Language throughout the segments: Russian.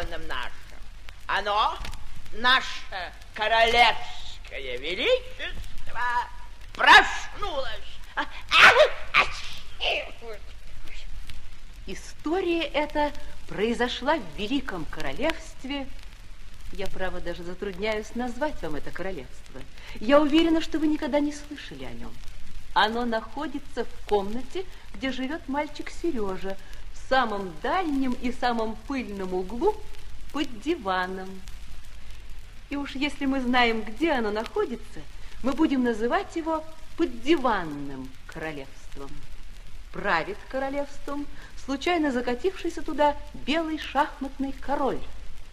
подданным нашим. Оно, наше королевское величество, проснулось. История эта произошла в Великом Королевстве. Я, право, даже затрудняюсь назвать вам это королевство. Я уверена, что вы никогда не слышали о нем. Оно находится в комнате, где живет мальчик Сережа, в самом дальнем и самом пыльном углу под диваном. И уж если мы знаем, где оно находится, мы будем называть его поддиванным королевством. Правит королевством случайно закатившийся туда белый шахматный король,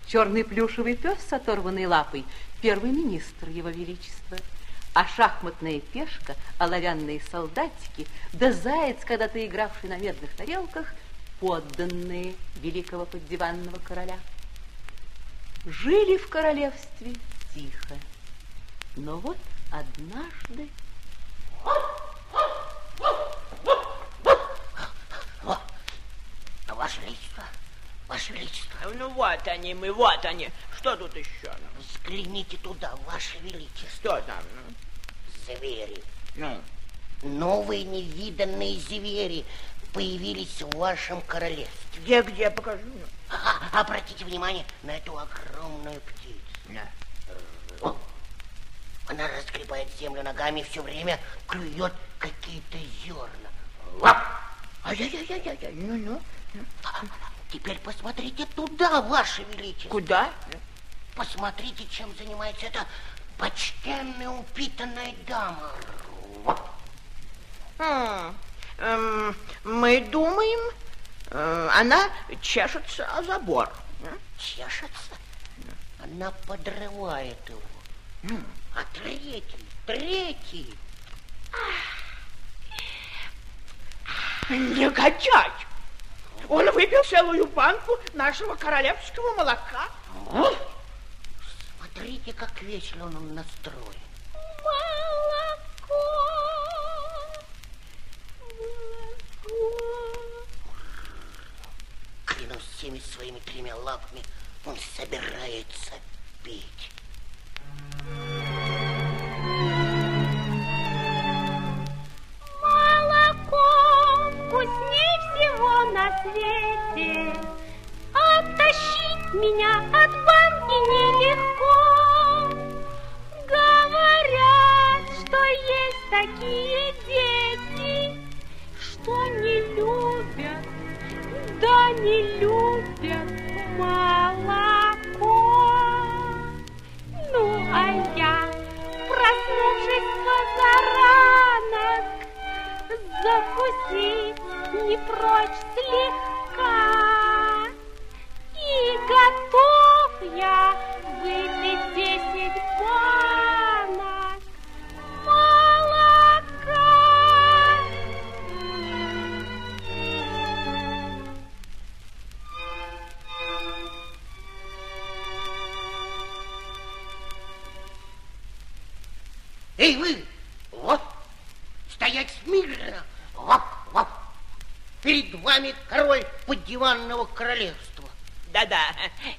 черный плюшевый пес с оторванной лапой, первый министр его величества – а шахматная пешка, оловянные солдатики, да заяц, когда-то игравший на медных тарелках, подданные великого поддиванного короля. Жили в королевстве тихо, но вот однажды... Ваше Величество, Ваше Величество. Ну вот они мы, вот они. Что тут еще? Взгляните туда, Ваше Величество. Что там? звери. Ну? Новые невиданные звери появились в вашем королевстве. Где, где, покажи. А, обратите внимание на эту огромную птицу. Да. Она разгребает землю ногами и все время клюет какие-то зерна. Лап! Ай-яй-яй-яй-яй, ну-ну. А, теперь посмотрите туда, Ваше Величество. Куда? Посмотрите, чем занимается эта почтенная упитанная дама. А, эм, мы думаем, э, она чешется о забор. Чешется? Она подрывает его. А третий, третий. Негодяй! Он выпил целую банку нашего королевского молока. Смотрите, как весело он настроен. Молоко, молоко. Тремя лапами, он собирается пить. Молоко вкусней всего на свете. Оттащить меня от банки нелегко. Говорят, что есть такие не королевства. Да-да,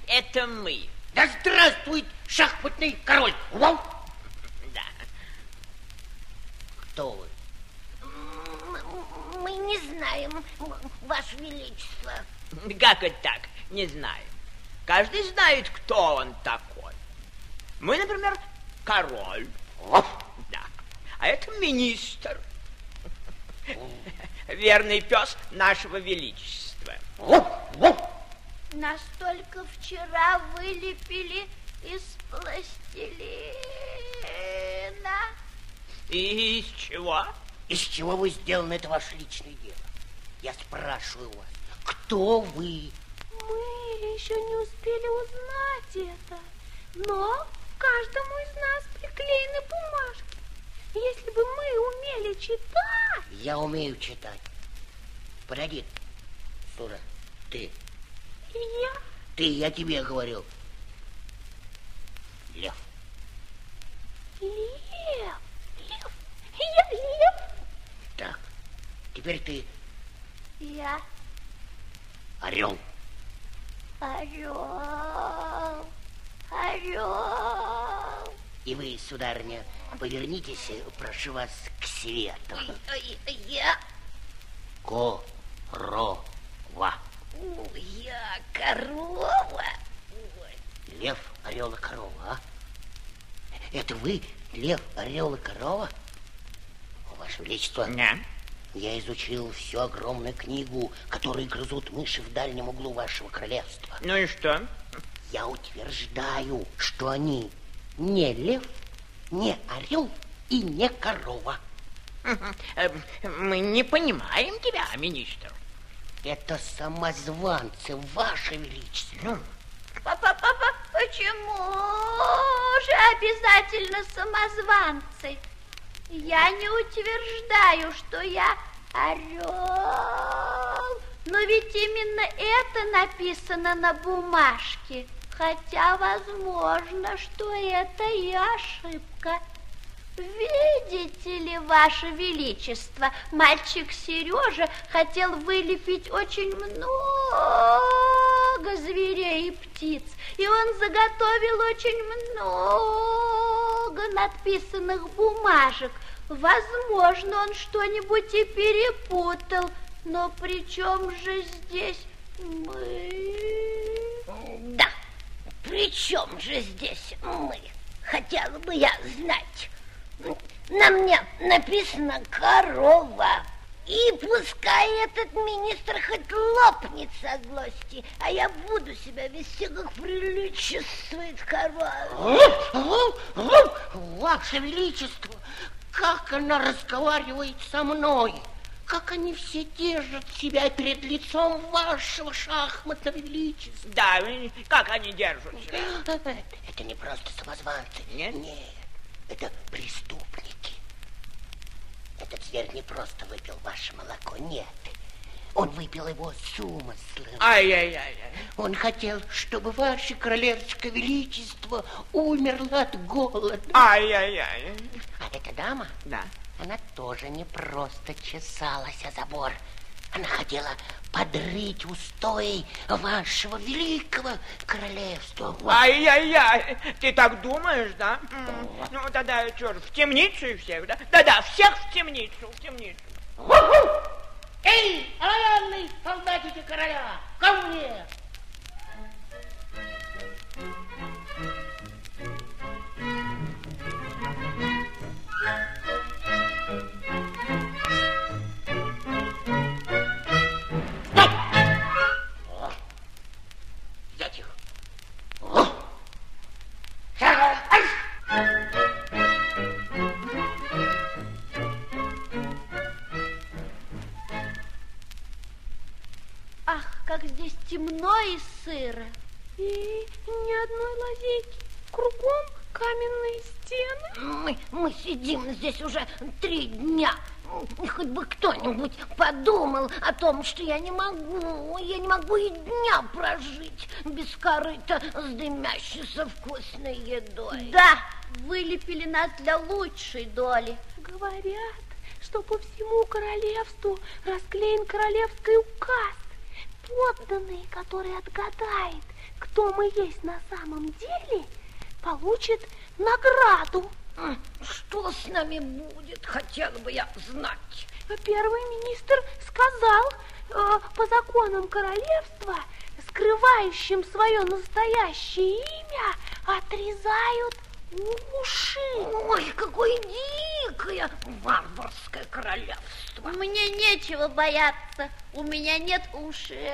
это мы. Да здравствует шахматный король! Вау! Да. Кто вы? Мы не знаем, Ваше Величество. Как это так? Не знаю. Каждый знает, кто он такой. Мы, например, король. Вау! Да. А это министр. Верный пес нашего величества. Вау! Нас только вчера вылепили из пластилина. И из чего? Из чего вы сделаны, это ваше личное дело. Я спрашиваю вас, кто вы? Мы еще не успели узнать это, но каждому из нас приклеены бумажки. Если бы мы умели читать... Я умею читать. Подойди, Сура, ты. Я... Ты, я тебе говорю. Лев. Лев, лев, я лев. Так, теперь ты Я Орел. орел, орел. И вы, сударыня, повернитесь, прошу вас, к свету. Я, Корова. Я корова. Лев, орел и корова, а? Это вы, лев, орел и корова? Ваше Величество, Да. я изучил всю огромную книгу, которую грызут мыши в дальнем углу вашего королевства. Ну и что? Я утверждаю, что они не лев, не орел и не корова. Э, Мы не понимаем тебя, министр. Это самозванцы, ваше величество. Папа, папа, почему же обязательно самозванцы? Я не утверждаю, что я орел. Но ведь именно это написано на бумажке. Хотя возможно, что это и ошибка. Видите ли, Ваше Величество, мальчик Сережа хотел вылепить очень много зверей и птиц, и он заготовил очень много надписанных бумажек. Возможно, он что-нибудь и перепутал, но при чем же здесь мы? Да, при чем же здесь мы? Хотела бы я знать. На мне написано корова. И пускай этот министр хоть лопнет со злости, а я буду себя вести, как приличествует корова. Ваше величество, как она разговаривает со мной. Как они все держат себя перед лицом вашего шахматного величества. Да, как они держатся? Это не просто самозванцы. Нет? Нет, это преступники. Этот зверь не просто выпил ваше молоко, нет. Он выпил его с умыслом. Ай-яй-яй. Он хотел, чтобы ваше королевское величество умерло от голода. Ай-яй-яй. А эта дама, Да. она тоже не просто чесалась о забор. Она хотела подрыть устои вашего великого королевства. Ай-яй-яй, ты так думаешь, да? М, Ну, тогда что ж, в темницу и всех, да? Да-да, всех в темницу, в темницу. Эй, оловянный солдатики короля, ко мне! Мы, сидим здесь уже три дня. Хоть бы кто-нибудь подумал о том, что я не могу, я не могу и дня прожить без корыта с дымящейся вкусной едой. Да, вылепили нас для лучшей доли. Говорят, что по всему королевству расклеен королевский указ. Подданный, который отгадает, кто мы есть на самом деле, получит награду. Что с нами будет, хотела бы я знать. Первый министр сказал, э, по законам королевства, скрывающим свое настоящее имя, отрезают уши. Ой, какое дикое варварское королевство. Мне нечего бояться, у меня нет ушей.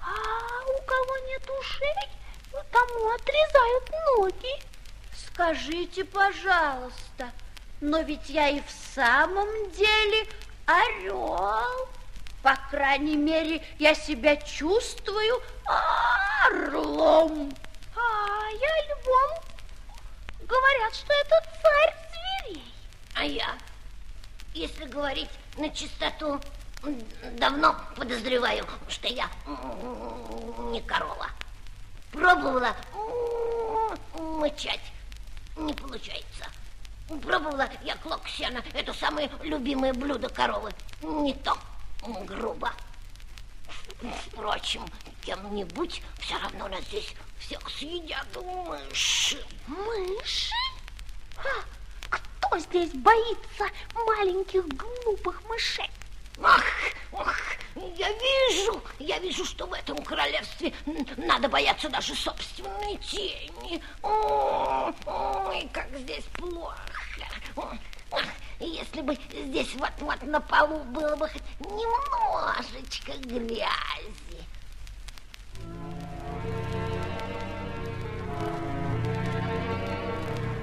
А у кого нет ушей, тому отрезают ноги. Скажите, пожалуйста, но ведь я и в самом деле орел. По крайней мере, я себя чувствую орлом. А я львом. Говорят, что это царь зверей. А я, если говорить на чистоту, давно подозреваю, что я не корова. Пробовала мычать, не получается. Пробовала я клок сена, это самое любимое блюдо коровы. Не то. грубо. Впрочем, кем-нибудь все равно нас здесь всех съедят мыши. Мыши? А, кто здесь боится маленьких глупых мышей? Ах, ах, я вижу, я вижу, что в этом королевстве надо бояться даже собственной тени. Ой, как здесь плохо. Если бы здесь вот-вот на полу было бы хоть немножечко грязи.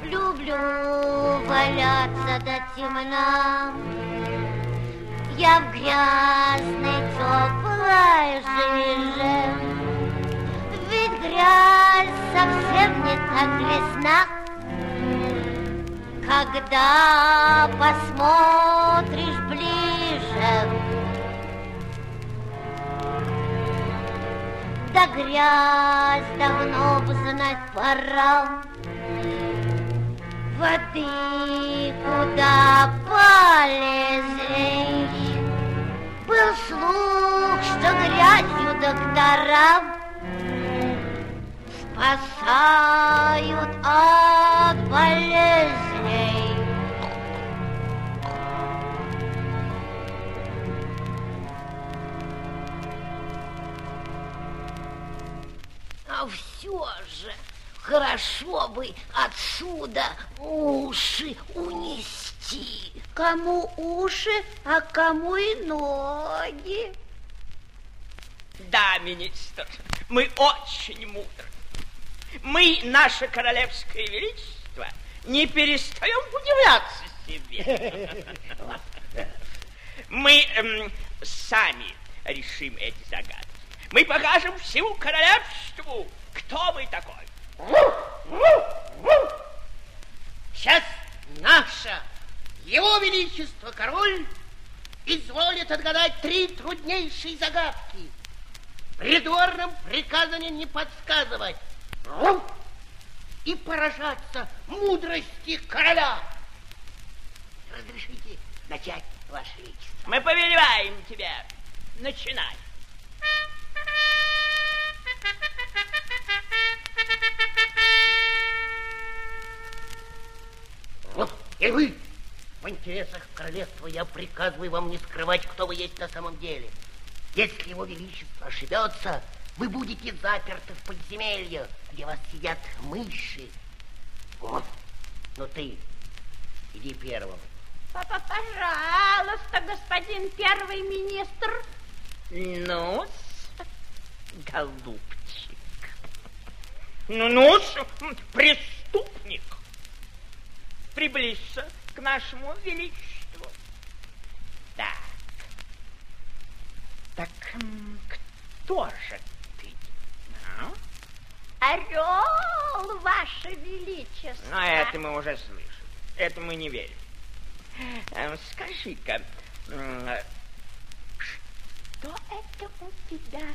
Люблю валяться до темна. Я в грязной теплой жиже. Ведь грязь совсем не так грязна, когда посмотришь ближе. Да грязь давно бы знать пора, Воды куда полезей. Был слух, что грязью доктора Спасают от болезней. А все же хорошо бы отсюда уши унести. Кому уши, а кому и ноги. Да, министр, мы очень мудры. Мы, наше королевское величество, не перестаем удивляться себе. Мы эм, сами решим эти загадки. Мы покажем всему королевству, кто мы такой. Сейчас наша, его величество король, изволит отгадать три труднейшие загадки. Придворным приказано не подсказывать и поражаться мудрости короля. Разрешите начать, Ваше Величество? Мы повелеваем тебя. Начинай. И вы, интересах королевства, я приказываю вам не скрывать, кто вы есть на самом деле. Если его величество ошибется, вы будете заперты в подземелье, где вас сидят мыши. Вот. Ну ты, иди первым. Папа, пожалуйста, господин первый министр. ну голубчик. Ну-ну, преступник приблизься к нашему величеству. Так. Так кто же ты? А? Орел, ваше величество. Ну, это мы уже слышали. Это мы не верим. Эм, скажи-ка, что это у тебя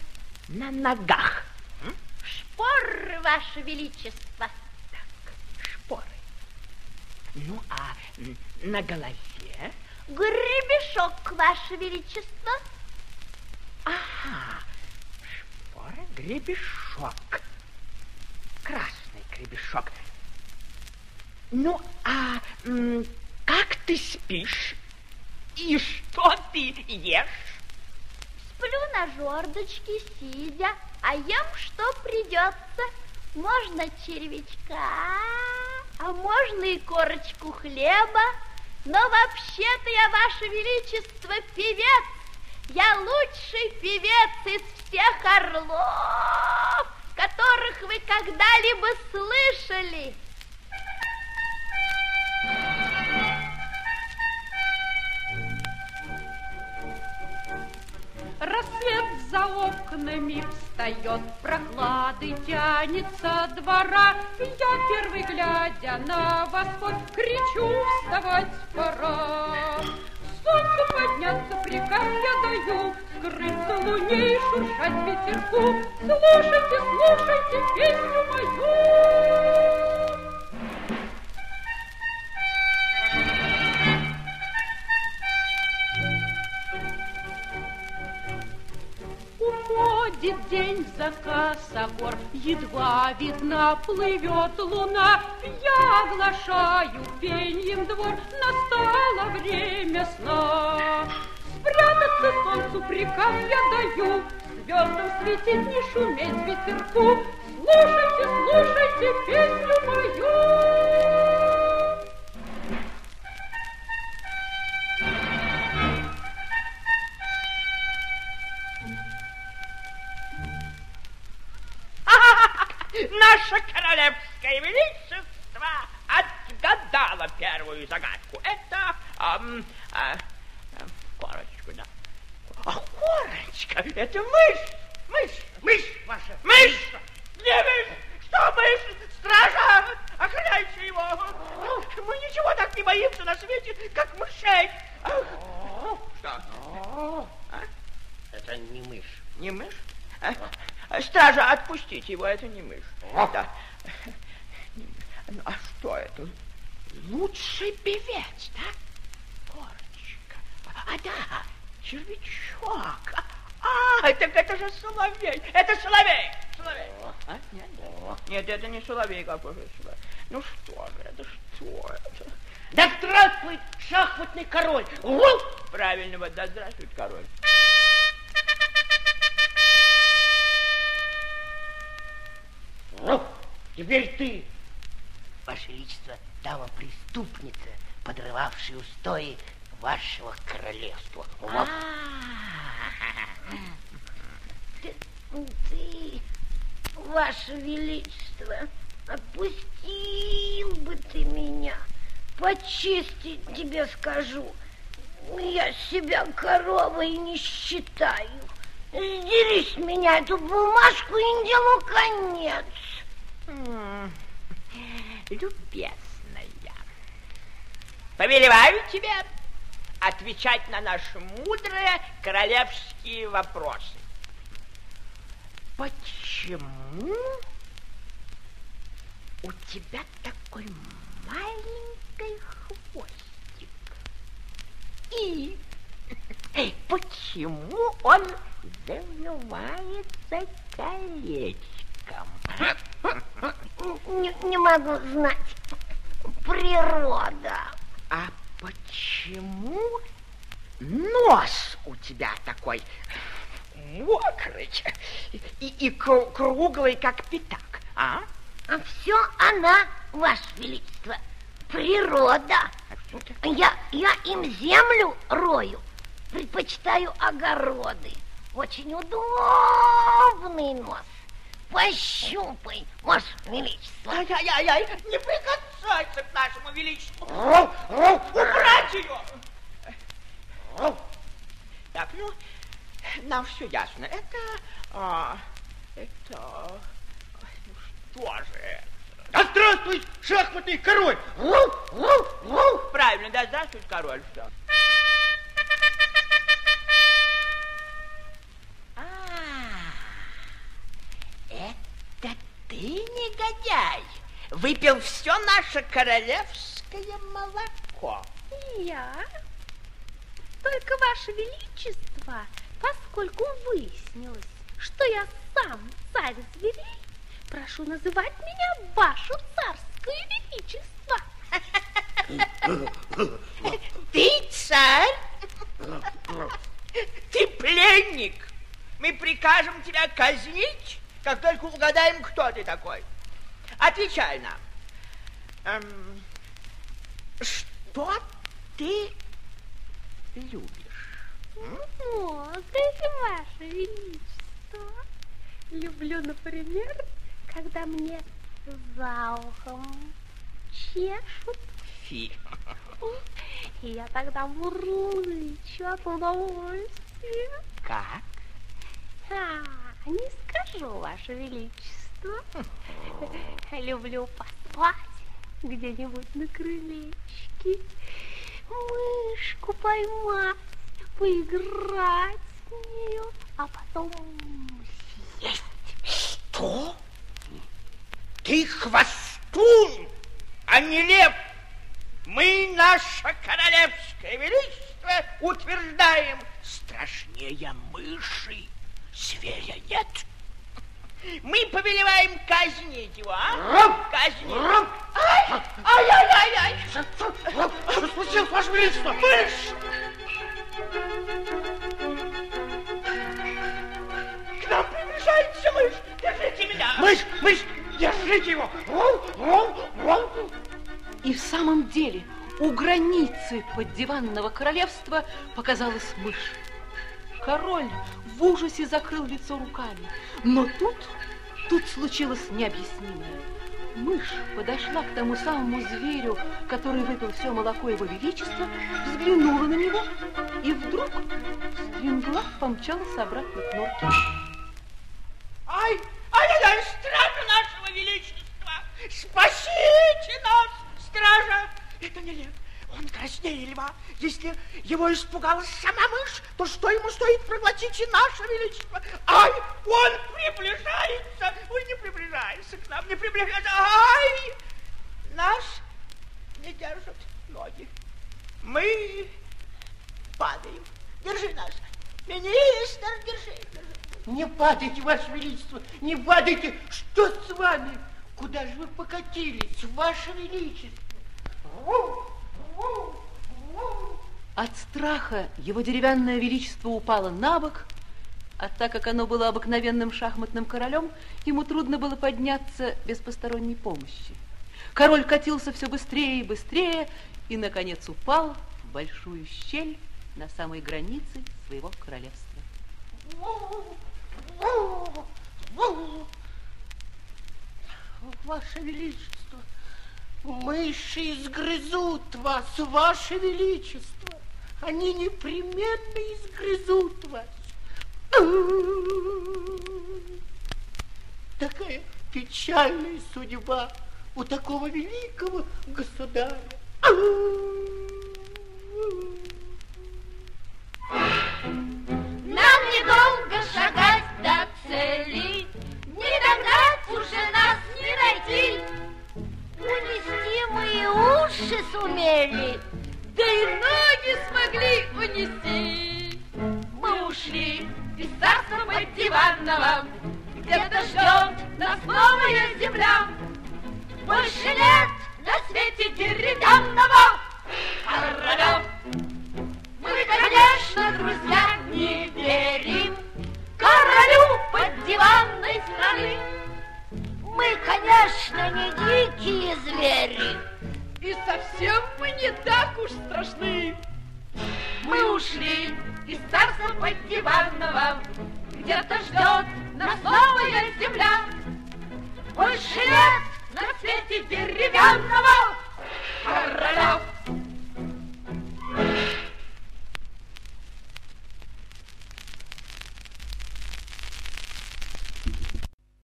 на ногах? Шпоры, ваше величество. Ну, а на голове? Гребешок, Ваше Величество. Ага, шпора, гребешок. Красный гребешок. Ну, а как ты спишь? И что ты ешь? Сплю на жердочке, сидя, а ем, что придется. Можно червячка, а можно и корочку хлеба. Но вообще-то я, Ваше Величество, певец. Я лучший певец из всех орлов, которых вы когда-либо слышали. Встает, прохлады тянется двора. Я первый, глядя на восход, кричу, вставать пора. Солнцу подняться приказ я даю, скрыться луне и шуршать ветерку. Слушайте, слушайте песню мою. Косогор, едва видна плывет луна. Я оглашаю пеньем двор, настало время сна. Спрятаться солнцу приказ я даю, звездам светить, не шуметь ветерку. Слушайте, слушайте песню мою. Наше королевское величество отгадало первую загадку. Это ам, а, а, корочка, да. А корочка, это мышь, мышь, Мышь ваша! мышь! Где мышь? Что мышь? Стража, охраняйте его. Мы ничего так не боимся на свете, как мышей. Что? Это не мышь. Не мышь? А? А, Стража, отпустите его, это не мышь. Да. Ну, а что это? Лучший певец, да? Корочка. А, да, червячок. А, так это же соловей. Это соловей. Соловей. А? Нет, нет, это не соловей какой же соловей. Ну что же это, что это? Да здравствует шахматный король! Правильно, вот да здравствует король. Теперь ты, Ваше Величество, дама-преступница, подрывавшая устои вашего королевства. Вот. Ты, ты, Ваше Величество, отпустил бы ты меня. По чести тебе скажу, я себя коровой не считаю. Сдери с меня эту бумажку и делу конец. Любезная, повелеваю тебе отвечать на наши мудрые королевские вопросы. Почему у тебя такой маленький хвостик? И почему он завивается колечком? Не, не могу знать. Природа. А почему нос у тебя такой мокрый и, и кру- круглый, как пятак, а? А все она, Ваше Величество, природа. Я, я им землю рою, предпочитаю огороды. Очень удобный нос. Пощупай, Ваше Величество. Ай-яй-яй, не прикасайся к нашему величеству. Убрать ее! Так, ну, нам все ясно. Это, а, это, ну что же это? Да здравствуй, шахматный король! Правильно, да, здравствуй, король, все. Негодяй, выпил все наше королевское молоко. Я? Только, Ваше Величество, поскольку выяснилось, что я сам царь зверей, прошу называть меня Ваше Царское Величество. Ты царь? Ты пленник. Мы прикажем тебя казнить, как только угадаем, кто ты такой. Отвечай нам. Эм, что ты любишь? О, да Ваше Величество. Люблю, например, когда мне за ухом чешут, Фи. и я тогда мурлычу от удовольствия. Как? А, не скажу, Ваше Величество. Люблю поспать где-нибудь на крылечке, мышку поймать, поиграть с нею, а потом съесть. Что? Ты хвостун, а не лев. Мы, наше королевское величество, утверждаем страшнее мыши, зверя нет. Мы повелеваем казнить его, а? Казнить. Ай, ай-яй-яй-яй. Что случилось, Ваше Величество? Мышь! К нам приближается мышь. Держите меня. Мышь, мышь, держите его. И в самом деле у границы поддиванного королевства показалась мышь. Король в ужасе закрыл лицо руками. Но тут, тут случилось необъяснимое. Мышь подошла к тому самому зверю, который выпил все молоко его величества, взглянула на него и вдруг стремглав помчалась обратно к норке. Ай, ай-яй-яй, стража нашего величества! Спасите нас, стража! Это нелепо. Он краснее льва. Если его испугалась сама мышь, то что ему стоит проглотить и наше величество? Ай, он приближается! Ой, не приближается к нам, не приближается. Ай! Нас не держат ноги. Мы падаем. Держи нас. Министр, держи, держи. Не падайте, Ваше Величество, не падайте. Что с вами? Куда же вы покатились, Ваше Величество? От страха его деревянное величество упало на бок, а так как оно было обыкновенным шахматным королем, ему трудно было подняться без посторонней помощи. Король катился все быстрее и быстрее и, наконец, упал в большую щель на самой границе своего королевства. Ваше Величество, мыши изгрызут вас, Ваше Величество. Они непременно изгрызут вас. Такая печальная судьба у такого великого государя. Нам недолго шагать до цели, Не догнать уже нас не найти. Унести мы уши сумели, Да и ноги смогли унести. мы ушли. Из царства поддиванного Где-то ждет нас новая земля. Больше нет на свете деревянного. Короля. Мы, конечно, друзья, не верим королю под диванной страны. Мы, конечно, не дикие звери. И совсем мы не так уж страшны мы ушли из царства поддиванного, где-то ждет нас новая земля. Больше нет на свете деревянного а королев.